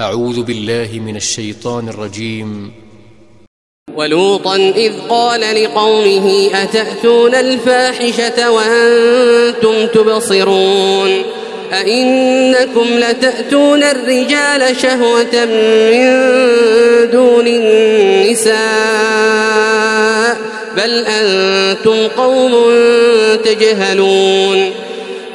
أعوذ بالله من الشيطان الرجيم. ولوطا إذ قال لقومه أتأتون الفاحشة وأنتم تبصرون؟ أئنكم لتأتون الرجال شهوة من دون النساء؟ بل أنتم قوم تجهلون.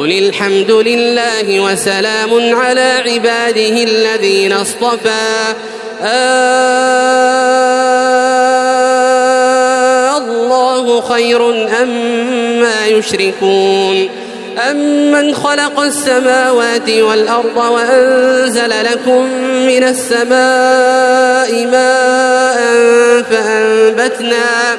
قل الحمد لله وسلام على عباده الذين اصطفى. آه الله خير أما ما يشركون؟ أمن خلق السماوات والأرض وأنزل لكم من السماء ماء فأنبتنا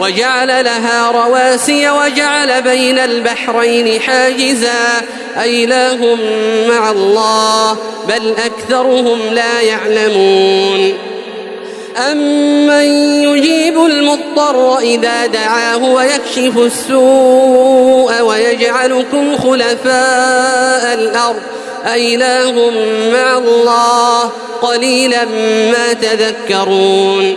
وجعل لها رواسي وجعل بين البحرين حاجزا. أإله مع الله بل أكثرهم لا يعلمون. أمن يجيب المضطر إذا دعاه ويكشف السوء ويجعلكم خلفاء الأرض. أإله مع الله قليلا ما تذكرون.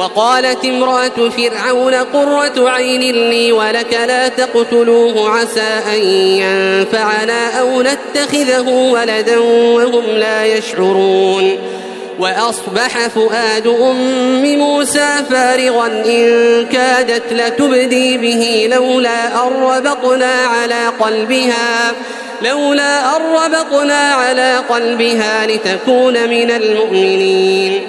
وقالت امرأة فرعون قرة عين لي ولك لا تقتلوه عسى أن ينفعنا أو نتخذه ولدا وهم لا يشعرون. وأصبح فؤاد أم موسى فارغا إن كادت لتبدي به لولا أن ربطنا على قلبها لولا أن ربطنا على قلبها لتكون من المؤمنين.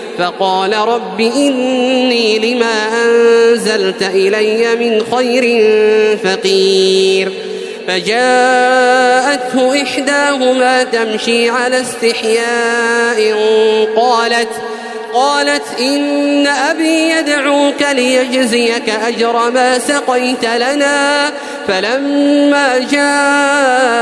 فقال رب إني لما أنزلت إلي من خير فقير فجاءته إحداهما تمشي على استحياء قالت قالت إن أبي يدعوك ليجزيك أجر ما سقيت لنا فلما جاءه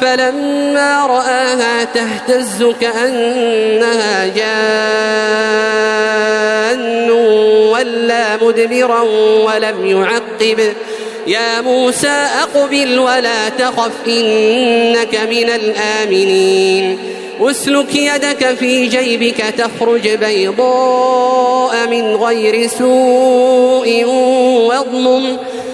فلما رآها تهتز كأنها جان ولا مدبرا ولم يعقب. يا موسى أقبل ولا تخف إنك من الآمنين. أسلك يدك في جيبك تخرج بيضاء من غير سوء واضمم.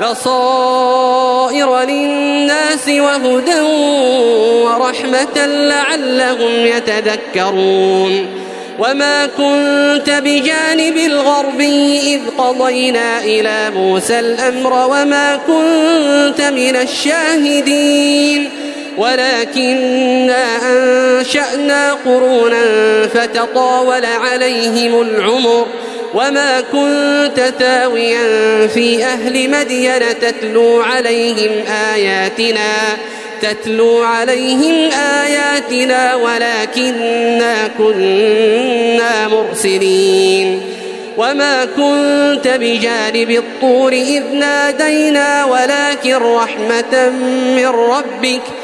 بصائر للناس وهدى ورحمة لعلهم يتذكرون. وما كنت بجانب الغربي إذ قضينا إلى موسى الأمر وما كنت من الشاهدين. ولكننا أنشأنا قرونا فتطاول عليهم العمر. وما كنت ثاويا في أهل مدين تتلو عليهم آياتنا تتلو عليهم آياتنا ولكننا كنا مرسلين. وما كنت بجانب الطور إذ نادينا ولكن رحمة من ربك ۖ